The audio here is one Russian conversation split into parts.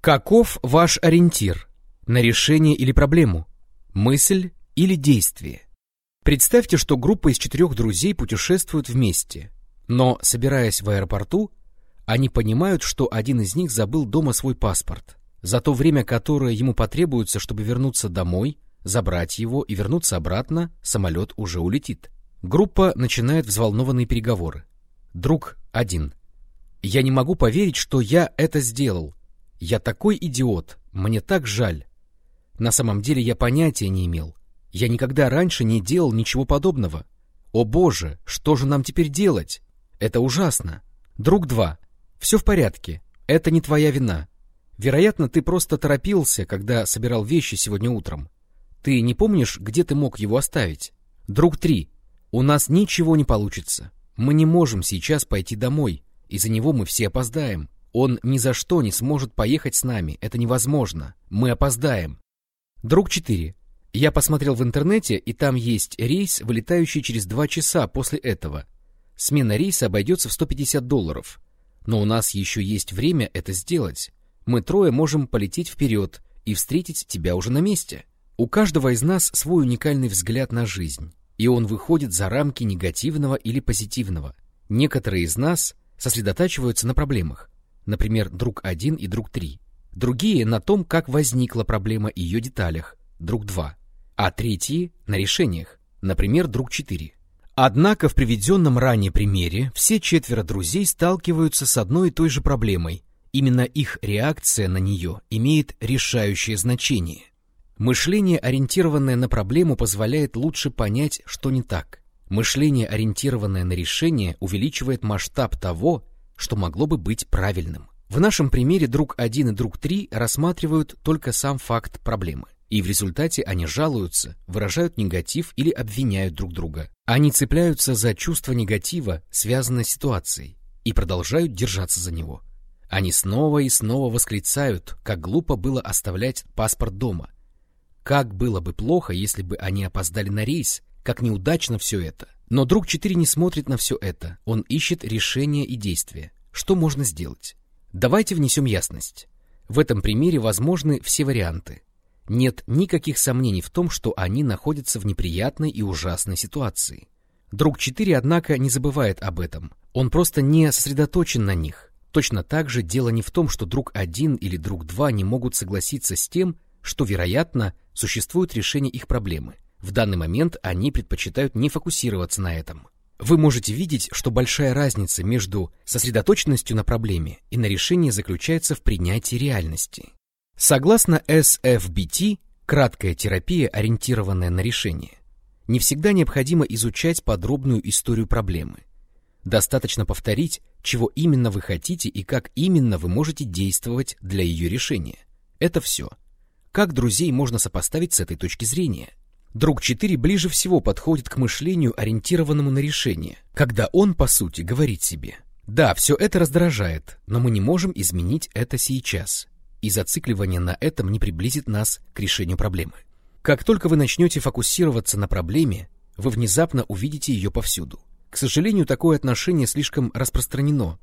Каков ваш ориентир? На решение или проблему? Мысль или действие? Представьте, что группа из четырех друзей путешествует вместе, но, собираясь в аэропорту, они понимают, что один из них забыл дома свой паспорт. За то время, которое ему потребуется, чтобы вернуться домой, забрать его и вернуться обратно, самолет уже улетит. Группа начинает взволнованные переговоры. Друг один. «Я не могу поверить, что я это сделал. Я такой идиот, мне так жаль. На самом деле я понятия не имел. Я никогда раньше не делал ничего подобного. О боже, что же нам теперь делать? Это ужасно. Друг два. Все в порядке. Это не твоя вина. Вероятно, ты просто торопился, когда собирал вещи сегодня утром. Ты не помнишь, где ты мог его оставить? Друг три. У нас ничего не получится. Мы не можем сейчас пойти домой. Из-за него мы все опоздаем. Он ни за что не сможет поехать с нами. Это невозможно. Мы опоздаем. Друг 4. Я посмотрел в интернете, и там есть рейс, вылетающий через два часа после этого. Смена рейса обойдется в 150 долларов. Но у нас еще есть время это сделать. Мы трое можем полететь вперед и встретить тебя уже на месте. У каждого из нас свой уникальный взгляд на жизнь, и он выходит за рамки негативного или позитивного. Некоторые из нас сосредотачиваются на проблемах, например, друг один и друг три. Другие на том, как возникла проблема и ее деталях, друг два. А третьи на решениях, например, друг четыре. Однако в приведенном ранее примере все четверо друзей сталкиваются с одной и той же проблемой. Именно их реакция на нее имеет решающее значение. Мышление, ориентированное на проблему, позволяет лучше понять, что не так. Мышление, ориентированное на решение, увеличивает масштаб того, что могло бы быть правильным. В нашем примере друг 1 и друг 3 рассматривают только сам факт проблемы. И в результате они жалуются, выражают негатив или обвиняют друг друга. Они цепляются за чувство негатива, связанное с ситуацией, и продолжают держаться за него. Они снова и снова восклицают, как глупо было оставлять паспорт дома. Как было бы плохо, если бы они опоздали на рейс, как неудачно все это. Но друг 4 не смотрит на все это, он ищет решения и действия. Что можно сделать? Давайте внесем ясность. В этом примере возможны все варианты. Нет никаких сомнений в том, что они находятся в неприятной и ужасной ситуации. Друг 4, однако, не забывает об этом. Он просто не сосредоточен на них. Точно так же дело не в том, что друг 1 или друг 2 не могут согласиться с тем, что, вероятно, существует решение их проблемы. В данный момент они предпочитают не фокусироваться на этом. Вы можете видеть, что большая разница между сосредоточенностью на проблеме и на решении заключается в принятии реальности. Согласно SFBT, краткая терапия, ориентированная на решение, не всегда необходимо изучать подробную историю проблемы. Достаточно повторить, чего именно вы хотите и как именно вы можете действовать для ее решения. Это все. Как друзей можно сопоставить с этой точки зрения? Друг 4 ближе всего подходит к мышлению, ориентированному на решение, когда он, по сути, говорит себе «Да, все это раздражает, но мы не можем изменить это сейчас, и зацикливание на этом не приблизит нас к решению проблемы». Как только вы начнете фокусироваться на проблеме, вы внезапно увидите ее повсюду. К сожалению, такое отношение слишком распространено,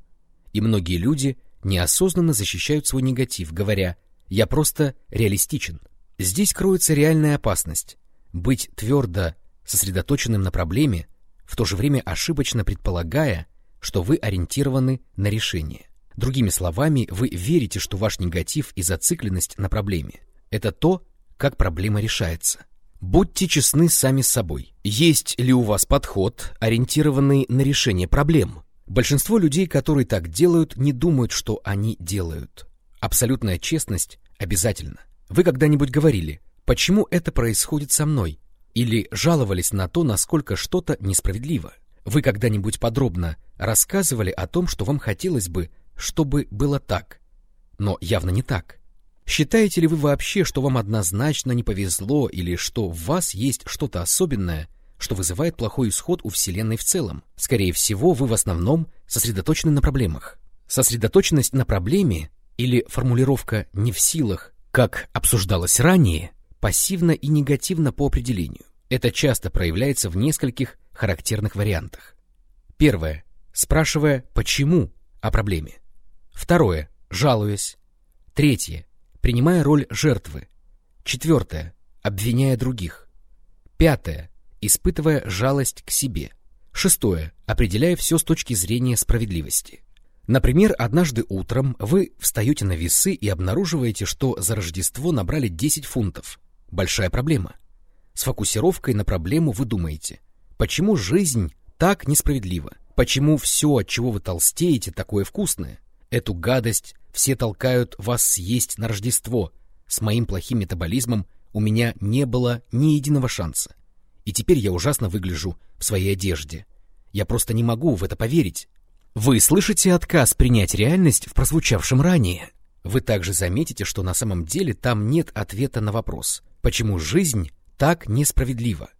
и многие люди неосознанно защищают свой негатив, говоря «я просто реалистичен». Здесь кроется реальная опасность, быть твердо сосредоточенным на проблеме, в то же время ошибочно предполагая, что вы ориентированы на решение. Другими словами, вы верите, что ваш негатив и зацикленность на проблеме – это то, как проблема решается. Будьте честны сами с собой. Есть ли у вас подход, ориентированный на решение проблем? Большинство людей, которые так делают, не думают, что они делают. Абсолютная честность обязательно. Вы когда-нибудь говорили Почему это происходит со мной? Или жаловались на то, насколько что-то несправедливо? Вы когда-нибудь подробно рассказывали о том, что вам хотелось бы, чтобы было так, но явно не так? Считаете ли вы вообще, что вам однозначно не повезло или что в вас есть что-то особенное, что вызывает плохой исход у Вселенной в целом? Скорее всего, вы в основном сосредоточены на проблемах. Сосредоточенность на проблеме или формулировка «не в силах», как обсуждалось ранее, пассивно и негативно по определению. Это часто проявляется в нескольких характерных вариантах. Первое. Спрашивая «почему» о проблеме. Второе. Жалуясь. Третье. принимая роль жертвы. Четвертое, обвиняя других. Пятое, испытывая жалость к себе. Шестое, определяя все с точки зрения справедливости. Например, однажды утром вы встаете на весы и обнаруживаете, что за Рождество набрали 10 фунтов. Большая проблема. С фокусировкой на проблему вы думаете, почему жизнь так несправедлива? Почему все, от чего вы толстеете, такое вкусное? Эту гадость все толкают вас съесть на Рождество. С моим плохим метаболизмом у меня не было ни единого шанса. И теперь я ужасно выгляжу в своей одежде. Я просто не могу в это поверить. Вы слышите отказ принять реальность в прозвучавшем ранее. Вы также заметите, что на самом деле там нет ответа на вопрос, почему жизнь так несправедлива.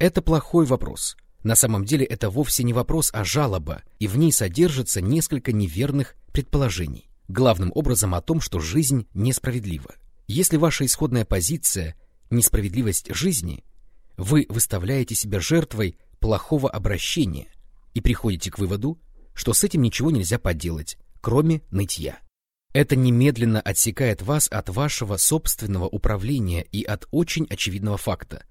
Это плохой вопрос. На самом деле это вовсе не вопрос, а жалоба, и в ней содержится несколько неверных предположений. Главным образом о том, что жизнь несправедлива. Если ваша исходная позиция – несправедливость жизни, вы выставляете себя жертвой плохого обращения и приходите к выводу, что с этим ничего нельзя поделать, кроме нытья. Это немедленно отсекает вас от вашего собственного управления и от очень очевидного факта.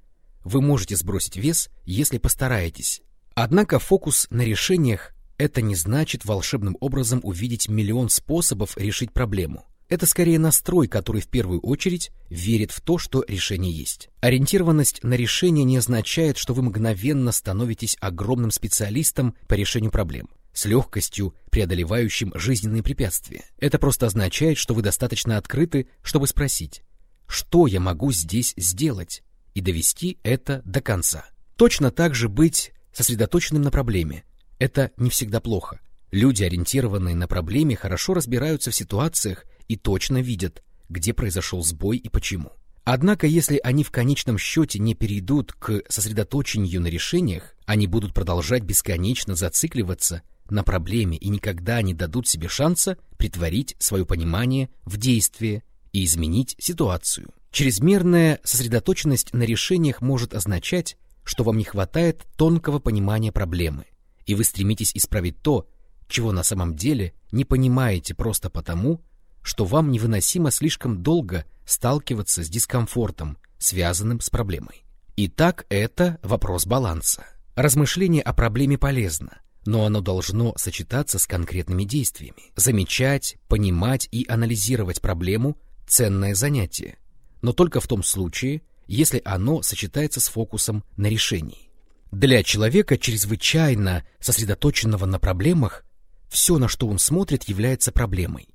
Вы можете сбросить вес, если постараетесь. Однако фокус на решениях – это не значит волшебным образом увидеть миллион способов решить проблему. Это скорее настрой, который в первую очередь верит в то, что решение есть. Ориентированность на решение не означает, что вы мгновенно становитесь огромным специалистом по решению проблем с легкостью преодолевающим жизненные препятствия. Это просто означает, что вы достаточно открыты, чтобы спросить, что я могу здесь сделать, и довести это до конца. Точно так же быть сосредоточенным на проблеме. Это не всегда плохо. Люди, ориентированные на проблеме, хорошо разбираются в ситуациях и точно видят, где произошел сбой и почему. Однако, если они в конечном счете не перейдут к сосредоточению на решениях, они будут продолжать бесконечно зацикливаться на проблеме и никогда не дадут себе шанса притворить свое понимание в действие и изменить ситуацию. Чрезмерная сосредоточенность на решениях может означать, что вам не хватает тонкого понимания проблемы, и вы стремитесь исправить то, чего на самом деле не понимаете просто потому, что вам невыносимо слишком долго сталкиваться с дискомфортом, связанным с проблемой. Итак, это вопрос баланса. Размышление о проблеме полезно, но оно должно сочетаться с конкретными действиями. Замечать, понимать и анализировать проблему – ценное занятие, но только в том случае, если оно сочетается с фокусом на решении. Для человека, чрезвычайно сосредоточенного на проблемах, все, на что он смотрит, является проблемой.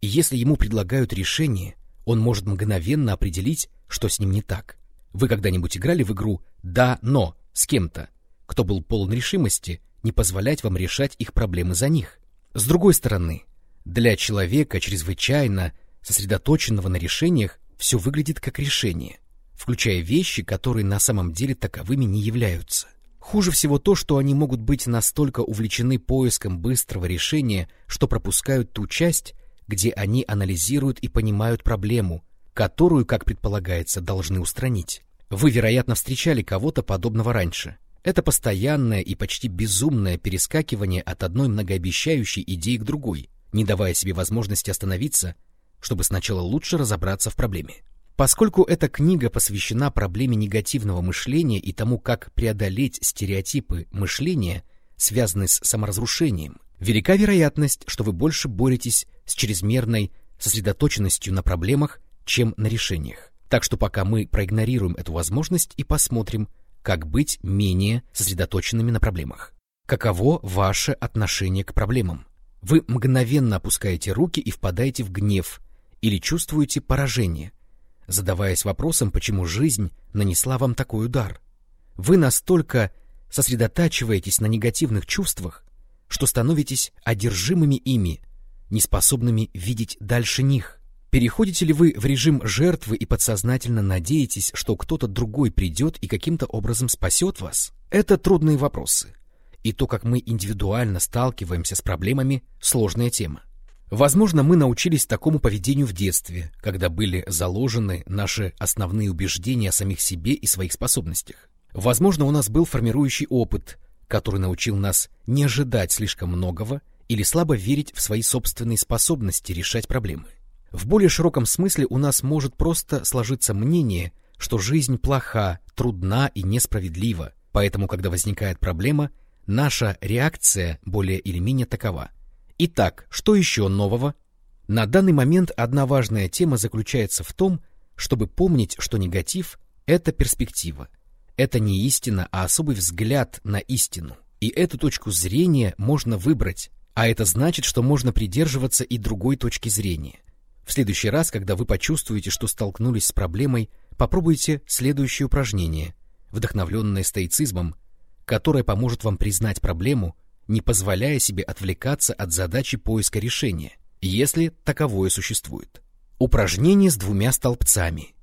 И если ему предлагают решение, он может мгновенно определить, что с ним не так. Вы когда-нибудь играли в игру «да, но» с кем-то, кто был полон решимости не позволять вам решать их проблемы за них. С другой стороны, для человека, чрезвычайно сосредоточенного на решениях, все выглядит как решение, включая вещи, которые на самом деле таковыми не являются. Хуже всего то, что они могут быть настолько увлечены поиском быстрого решения, что пропускают ту часть, где они анализируют и понимают проблему, которую, как предполагается, должны устранить. Вы, вероятно, встречали кого-то подобного раньше – это постоянное и почти безумное перескакивание от одной многообещающей идеи к другой, не давая себе возможности остановиться, чтобы сначала лучше разобраться в проблеме. Поскольку эта книга посвящена проблеме негативного мышления и тому, как преодолеть стереотипы мышления, связанные с саморазрушением, велика вероятность, что вы больше боретесь с чрезмерной сосредоточенностью на проблемах, чем на решениях. Так что пока мы проигнорируем эту возможность и посмотрим, как быть менее сосредоточенными на проблемах. Каково ваше отношение к проблемам? Вы мгновенно опускаете руки и впадаете в гнев или чувствуете поражение, задаваясь вопросом, почему жизнь нанесла вам такой удар. Вы настолько сосредотачиваетесь на негативных чувствах, что становитесь одержимыми ими, неспособными видеть дальше них. Переходите ли вы в режим жертвы и подсознательно надеетесь, что кто-то другой придет и каким-то образом спасет вас? Это трудные вопросы. И то, как мы индивидуально сталкиваемся с проблемами, сложная тема. Возможно, мы научились такому поведению в детстве, когда были заложены наши основные убеждения о самих себе и своих способностях. Возможно, у нас был формирующий опыт, который научил нас не ожидать слишком многого или слабо верить в свои собственные способности решать проблемы. В более широком смысле у нас может просто сложиться мнение, что жизнь плоха, трудна и несправедлива, поэтому, когда возникает проблема, наша реакция более или менее такова. Итак, что еще нового? На данный момент одна важная тема заключается в том, чтобы помнить, что негатив — это перспектива. Это не истина, а особый взгляд на истину. И эту точку зрения можно выбрать, а это значит, что можно придерживаться и другой точки зрения. В следующий раз, когда вы почувствуете, что столкнулись с проблемой, попробуйте следующее упражнение, вдохновленное стоицизмом, которое поможет вам признать проблему, не позволяя себе отвлекаться от задачи поиска решения, если таковое существует. Упражнение с двумя столбцами.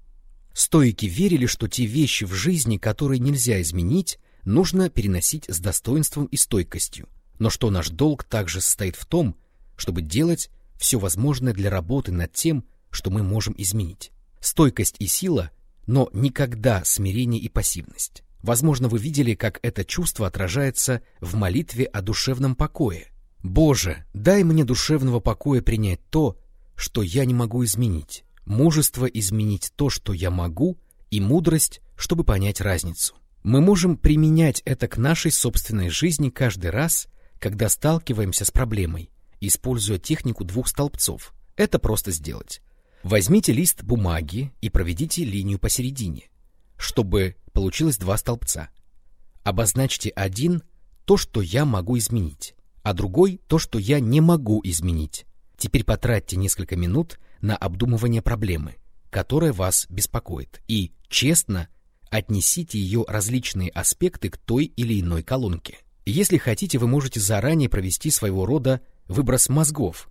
Стоики верили, что те вещи в жизни, которые нельзя изменить, нужно переносить с достоинством и стойкостью, но что наш долг также состоит в том, чтобы делать все возможное для работы над тем, что мы можем изменить. Стойкость и сила, но никогда смирение и пассивность. Возможно, вы видели, как это чувство отражается в молитве о душевном покое. «Боже, дай мне душевного покоя принять то, что я не могу изменить, мужество изменить то, что я могу, и мудрость, чтобы понять разницу». Мы можем применять это к нашей собственной жизни каждый раз, когда сталкиваемся с проблемой, используя технику двух столбцов. Это просто сделать. Возьмите лист бумаги и проведите линию посередине, чтобы получилось два столбца. Обозначьте один — то, что я могу изменить, а другой — то, что я не могу изменить. Теперь потратьте несколько минут на обдумывание проблемы, которая вас беспокоит, и честно отнесите ее различные аспекты к той или иной колонке. Если хотите, вы можете заранее провести своего рода выброс мозгов,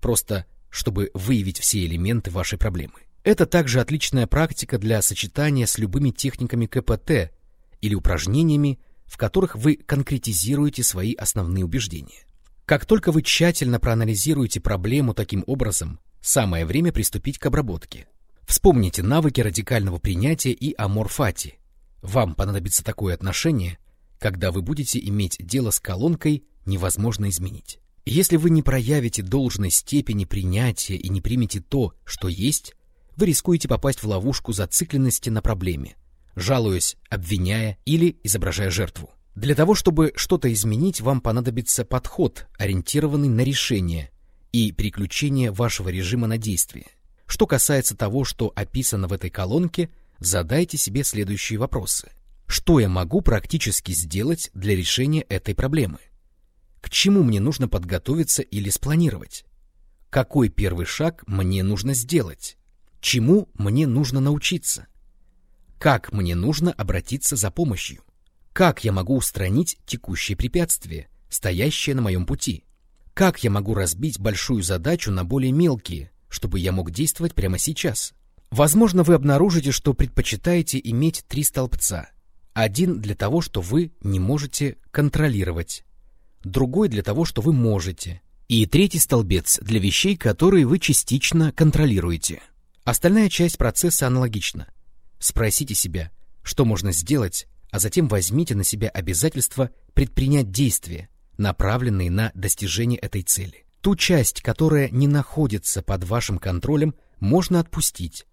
просто чтобы выявить все элементы вашей проблемы. Это также отличная практика для сочетания с любыми техниками КПТ или упражнениями, в которых вы конкретизируете свои основные убеждения. Как только вы тщательно проанализируете проблему таким образом, самое время приступить к обработке. Вспомните навыки радикального принятия и amor fati. Вам понадобится такое отношение, когда вы будете иметь дело с колонкой «невозможно изменить». Если вы не проявите должной степени принятия и не примете то, что есть, вы рискуете попасть в ловушку зацикленности на проблеме, жалуясь, обвиняя или изображая жертву. Для того, чтобы что-то изменить, вам понадобится подход, ориентированный на решение и переключение вашего режима на действие. Что касается того, что описано в этой колонке, задайте себе следующие вопросы. Что я могу практически сделать для решения этой проблемы? К чему мне нужно подготовиться или спланировать? Какой первый шаг мне нужно сделать? Чему мне нужно научиться? Как мне нужно обратиться за помощью? Как я могу устранить текущие препятствия, стоящие на моем пути? Как я могу разбить большую задачу на более мелкие, чтобы я мог действовать прямо сейчас? Возможно, вы обнаружите, что предпочитаете иметь три столбца. Один для того, что вы не можете контролировать другой для того, что вы можете, и третий столбец для вещей, которые вы частично контролируете. Остальная часть процесса аналогична. Спросите себя, что можно сделать, а затем возьмите на себя обязательство предпринять действия, направленные на достижение этой цели. Ту часть, которая не находится под вашим контролем, можно отпустить,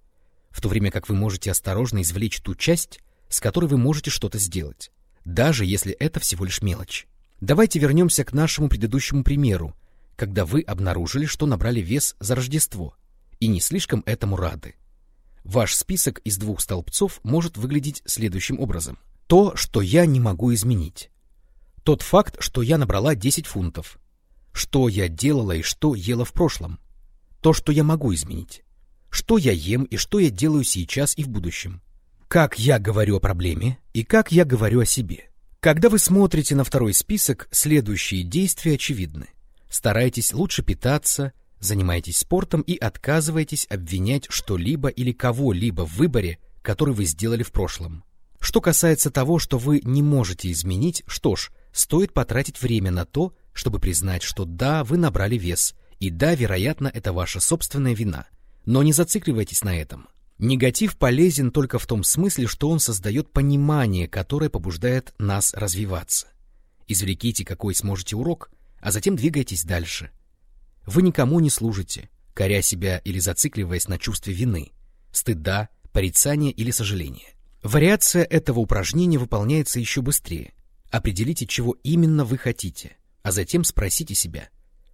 в то время как вы можете осторожно извлечь ту часть, с которой вы можете что-то сделать, даже если это всего лишь мелочь. Давайте вернемся к нашему предыдущему примеру, когда вы обнаружили, что набрали вес за Рождество, и не слишком этому рады. Ваш список из двух столбцов может выглядеть следующим образом. То, что я не могу изменить. Тот факт, что я набрала 10 фунтов. Что я делала и что ела в прошлом. То, что я могу изменить. Что я ем и что я делаю сейчас и в будущем. Как я говорю о проблеме и как я говорю о себе. Когда вы смотрите на второй список, следующие действия очевидны. Старайтесь лучше питаться, занимайтесь спортом и отказывайтесь обвинять что-либо или кого-либо в выборе, который вы сделали в прошлом. Что касается того, что вы не можете изменить, что ж, стоит потратить время на то, чтобы признать, что да, вы набрали вес, и да, вероятно, это ваша собственная вина. Но не зацикливайтесь на этом. Негатив полезен только в том смысле, что он создает понимание, которое побуждает нас развиваться. Извлеките, какой сможете урок, а затем двигайтесь дальше. Вы никому не служите, коря себя или зацикливаясь на чувстве вины, стыда, порицания или сожаления. Вариация этого упражнения выполняется еще быстрее. Определите, чего именно вы хотите, а затем спросите себя,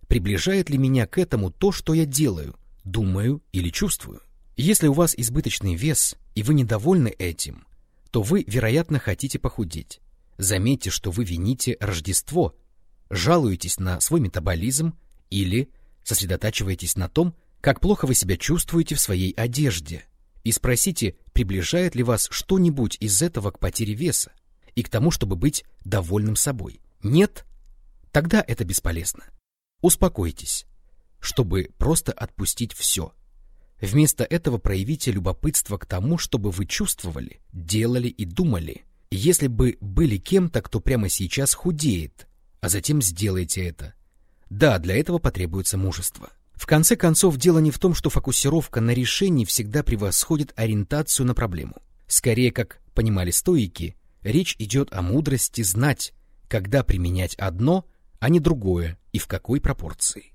приближает ли меня к этому то, что я делаю, думаю или чувствую. Если у вас избыточный вес, и вы недовольны этим, то вы, вероятно, хотите похудеть. Заметьте, что вы вините Рождество, жалуетесь на свой метаболизм или сосредотачиваетесь на том, как плохо вы себя чувствуете в своей одежде, и спросите, приближает ли вас что-нибудь из этого к потере веса и к тому, чтобы быть довольным собой. Нет? Тогда это бесполезно. Успокойтесь, чтобы просто отпустить все. Вместо этого проявите любопытство к тому, чтобы вы чувствовали, делали и думали. Если бы были кем-то, кто прямо сейчас худеет, а затем сделайте это. Да, для этого потребуется мужество. В конце концов, дело не в том, что фокусировка на решении всегда превосходит ориентацию на проблему. Скорее, как понимали стоики, речь идет о мудрости знать, когда применять одно, а не другое и в какой пропорции.